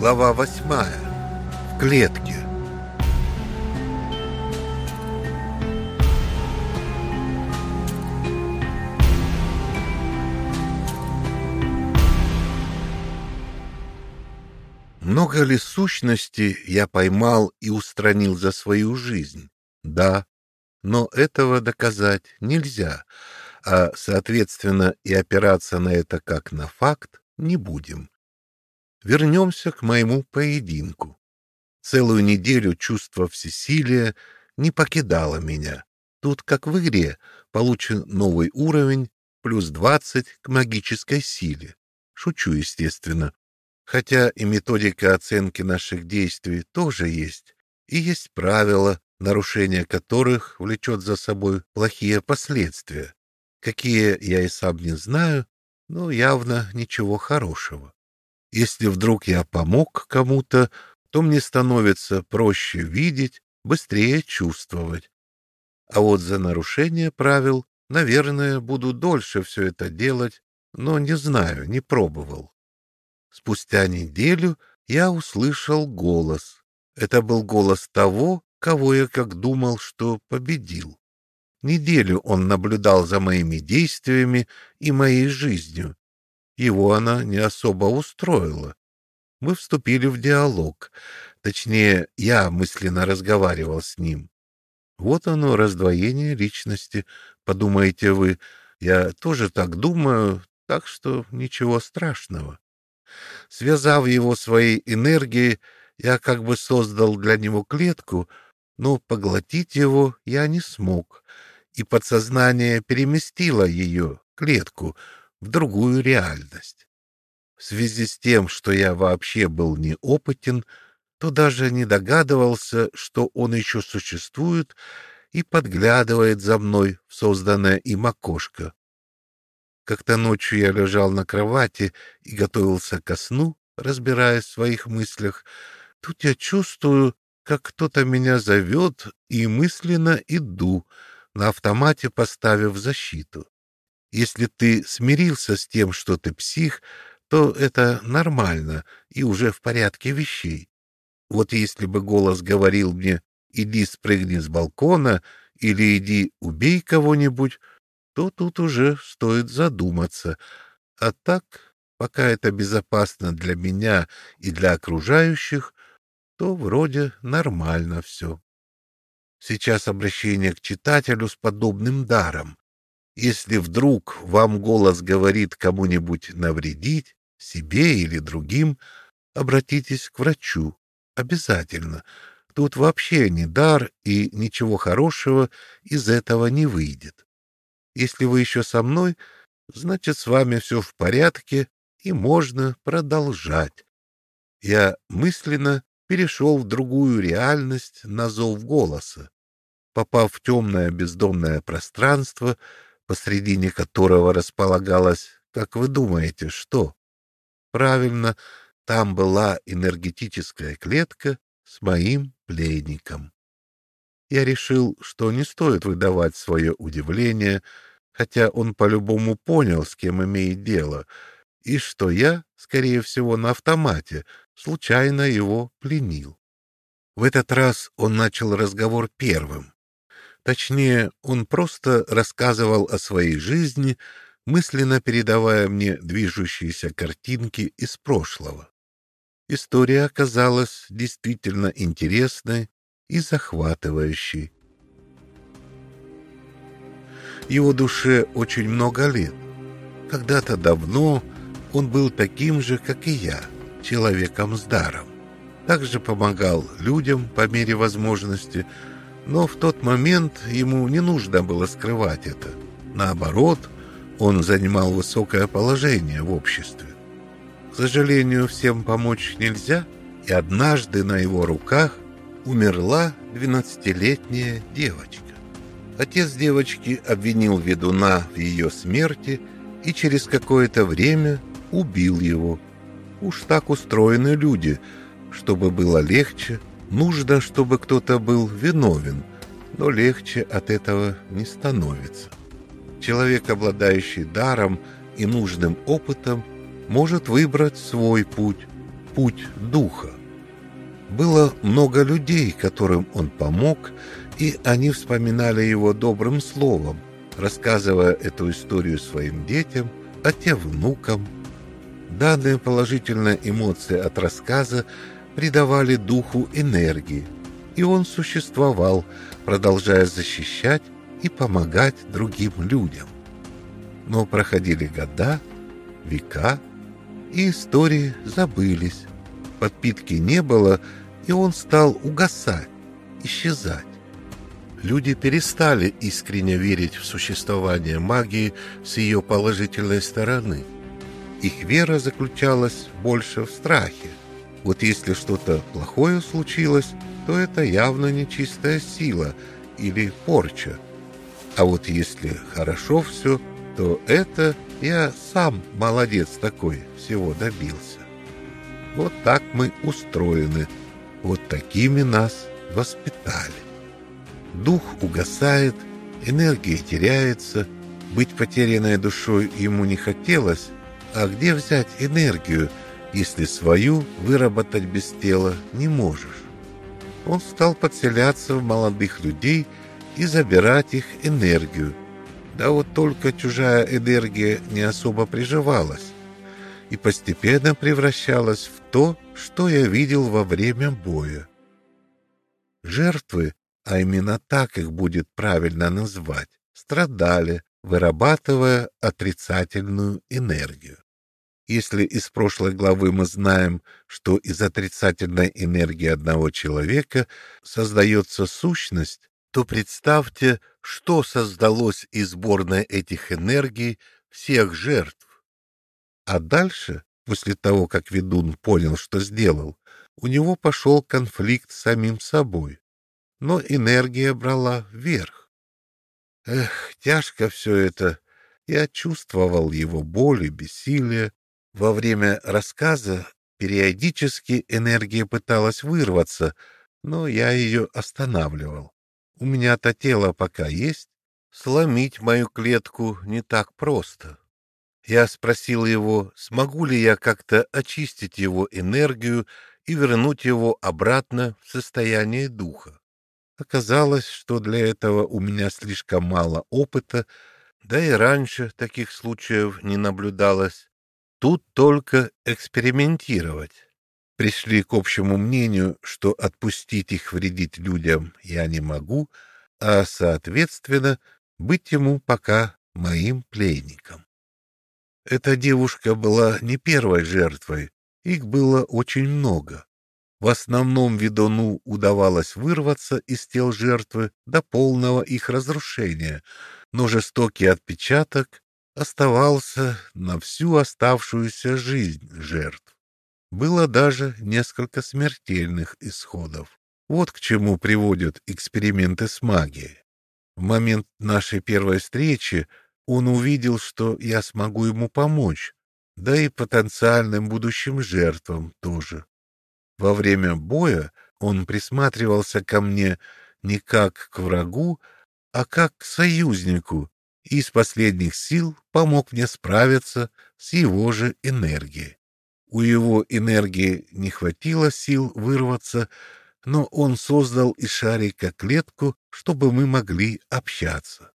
Глава восьмая. В клетке. Много ли сущности я поймал и устранил за свою жизнь? Да, но этого доказать нельзя, а, соответственно, и опираться на это как на факт не будем. Вернемся к моему поединку. Целую неделю чувство всесилия не покидало меня. Тут, как в игре, получен новый уровень, плюс 20 к магической силе. Шучу, естественно. Хотя и методика оценки наших действий тоже есть, и есть правила, нарушение которых влечет за собой плохие последствия. Какие я и сам не знаю, но явно ничего хорошего. Если вдруг я помог кому-то, то мне становится проще видеть, быстрее чувствовать. А вот за нарушение правил, наверное, буду дольше все это делать, но не знаю, не пробовал. Спустя неделю я услышал голос. Это был голос того, кого я как думал, что победил. Неделю он наблюдал за моими действиями и моей жизнью, его она не особо устроила. Мы вступили в диалог. Точнее, я мысленно разговаривал с ним. Вот оно, раздвоение личности, подумаете вы. Я тоже так думаю, так что ничего страшного. Связав его своей энергией, я как бы создал для него клетку, но поглотить его я не смог, и подсознание переместило ее, клетку, в другую реальность. В связи с тем, что я вообще был неопытен, то даже не догадывался, что он еще существует и подглядывает за мной в созданное им окошко. Как-то ночью я лежал на кровати и готовился ко сну, разбираясь в своих мыслях. Тут я чувствую, как кто-то меня зовет, и мысленно иду, на автомате поставив защиту. Если ты смирился с тем, что ты псих, то это нормально и уже в порядке вещей. Вот если бы голос говорил мне «иди спрыгни с балкона» или «иди убей кого-нибудь», то тут уже стоит задуматься. А так, пока это безопасно для меня и для окружающих, то вроде нормально все. Сейчас обращение к читателю с подобным даром. Если вдруг вам голос говорит кому-нибудь навредить, себе или другим, обратитесь к врачу. Обязательно. Тут вообще не дар, и ничего хорошего из этого не выйдет. Если вы еще со мной, значит, с вами все в порядке, и можно продолжать. Я мысленно перешел в другую реальность на зов голоса. Попав в темное бездомное пространство, посредине которого располагалось, как вы думаете, что? Правильно, там была энергетическая клетка с моим пленником. Я решил, что не стоит выдавать свое удивление, хотя он по-любому понял, с кем имеет дело, и что я, скорее всего, на автомате, случайно его пленил. В этот раз он начал разговор первым. Точнее, он просто рассказывал о своей жизни, мысленно передавая мне движущиеся картинки из прошлого. История оказалась действительно интересной и захватывающей. Его душе очень много лет. Когда-то давно он был таким же, как и я, человеком с даром. Также помогал людям по мере возможности, но в тот момент ему не нужно было скрывать это. Наоборот, он занимал высокое положение в обществе. К сожалению, всем помочь нельзя, и однажды на его руках умерла двенадцатилетняя девочка. Отец девочки обвинил ведуна в ее смерти и через какое-то время убил его. Уж так устроены люди, чтобы было легче Нужно, чтобы кто-то был виновен, но легче от этого не становится. Человек, обладающий даром и нужным опытом, может выбрать свой путь, путь духа. Было много людей, которым он помог, и они вспоминали его добрым словом, рассказывая эту историю своим детям, а те внукам. Данные положительные эмоции от рассказа придавали духу энергии, и он существовал, продолжая защищать и помогать другим людям. Но проходили года, века, и истории забылись. Подпитки не было, и он стал угасать, исчезать. Люди перестали искренне верить в существование магии с ее положительной стороны. Их вера заключалась больше в страхе. Вот если что-то плохое случилось, то это явно нечистая сила или порча. А вот если хорошо все, то это я сам молодец такой, всего добился. Вот так мы устроены, вот такими нас воспитали. Дух угасает, энергия теряется, быть потерянной душой ему не хотелось, а где взять энергию, если свою выработать без тела не можешь? Он стал подселяться в молодых людей и забирать их энергию. Да вот только чужая энергия не особо приживалась и постепенно превращалась в то, что я видел во время боя. Жертвы а именно так их будет правильно назвать, страдали, вырабатывая отрицательную энергию. Если из прошлой главы мы знаем, что из отрицательной энергии одного человека создается сущность, то представьте, что создалось из сборной этих энергий всех жертв. А дальше, после того, как ведун понял, что сделал, у него пошел конфликт с самим собой но энергия брала вверх. Эх, тяжко все это. Я чувствовал его боль и бессилие. Во время рассказа периодически энергия пыталась вырваться, но я ее останавливал. У меня-то тело пока есть, сломить мою клетку не так просто. Я спросил его, смогу ли я как-то очистить его энергию и вернуть его обратно в состояние духа. Оказалось, что для этого у меня слишком мало опыта, да и раньше таких случаев не наблюдалось. Тут только экспериментировать. Пришли к общему мнению, что отпустить их вредить людям я не могу, а, соответственно, быть ему пока моим пленником. Эта девушка была не первой жертвой, их было очень много. В основном ведуну удавалось вырваться из тел жертвы до полного их разрушения, но жестокий отпечаток оставался на всю оставшуюся жизнь жертв. Было даже несколько смертельных исходов. Вот к чему приводят эксперименты с магией. В момент нашей первой встречи он увидел, что я смогу ему помочь, да и потенциальным будущим жертвам тоже. Во время боя он присматривался ко мне не как к врагу, а как к союзнику и из последних сил помог мне справиться с его же энергией. У его энергии не хватило сил вырваться, но он создал из шарика клетку, чтобы мы могли общаться.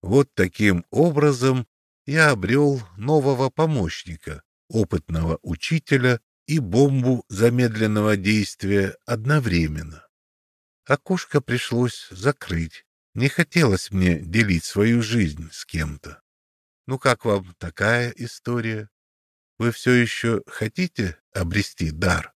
Вот таким образом я обрел нового помощника, опытного учителя, и бомбу замедленного действия одновременно. Окошко пришлось закрыть. Не хотелось мне делить свою жизнь с кем-то. Ну как вам такая история? Вы все еще хотите обрести дар?